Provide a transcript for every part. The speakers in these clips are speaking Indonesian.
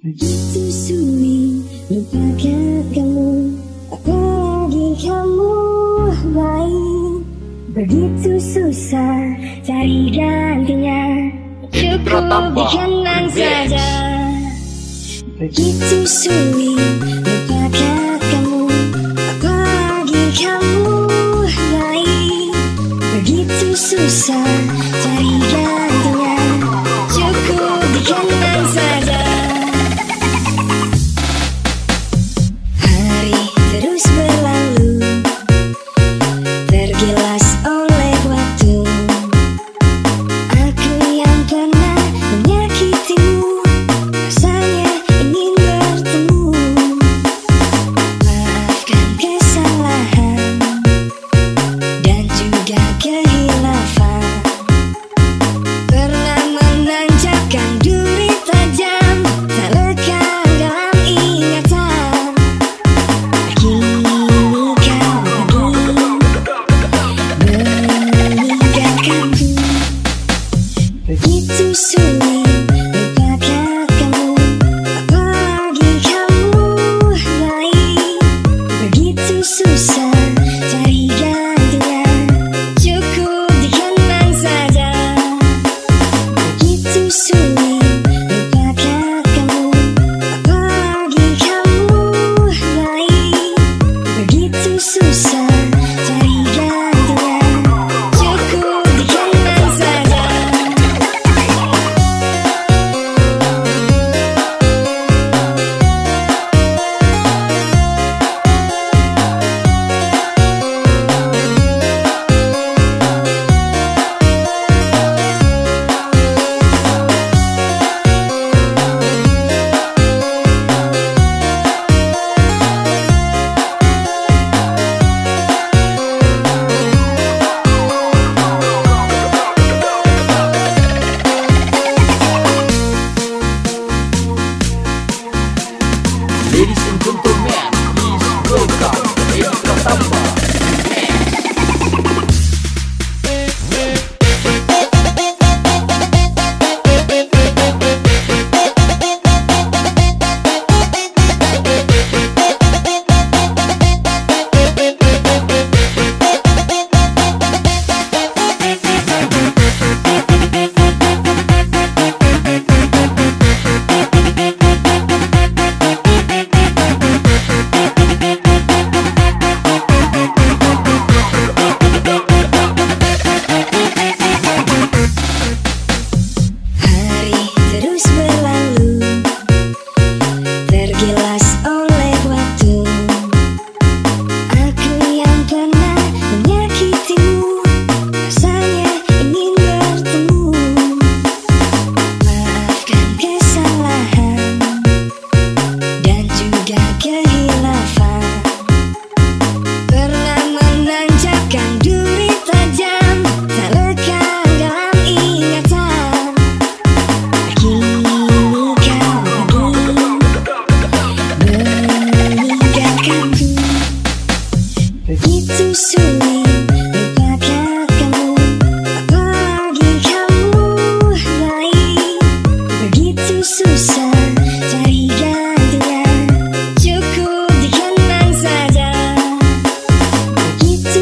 Begitu sunyi lupakan kamu. Apalagi kamu baik Begitu susah cari gantinya. Cukup di saja. Begitu sunyi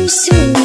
seu